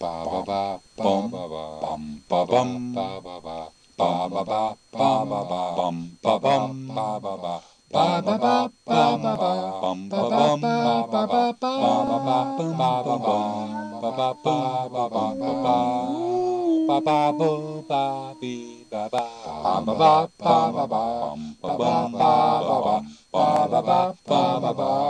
ba ba ba bum ba ba bum ba bum ba ba ba ba ba ba ba ba ba bum ba bum ba ba ba ba ba ba ba ba ba bum ba bum ba ba ba ba ba ba ba ba bum ba ba ba ba ba ba ba ba ba boo ba ba ba ba ba ba ba ba bum ba bum ba ba ba ba ba ba ba ba ba ba